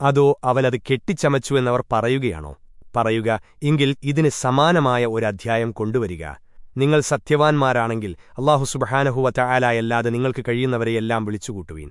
അതോ അവലത് കെട്ടിച്ചമച്ചു എന്നവർ പറയുകയാണോ? പറയുക എങ്കിൽ ഇതിന് സമാനമായ ഒരു കൊണ്ടുവരിക. നിങ്ങൾ സത്യവാൻമാരാണെങ്കിൽ അള്ളാഹു സുബഹാനഹുവ ചായാലായല്ലാതെ നിങ്ങൾക്ക് കഴിയുന്നവരെയെല്ലാം വിളിച്ചുകൂട്ടുവീൻ.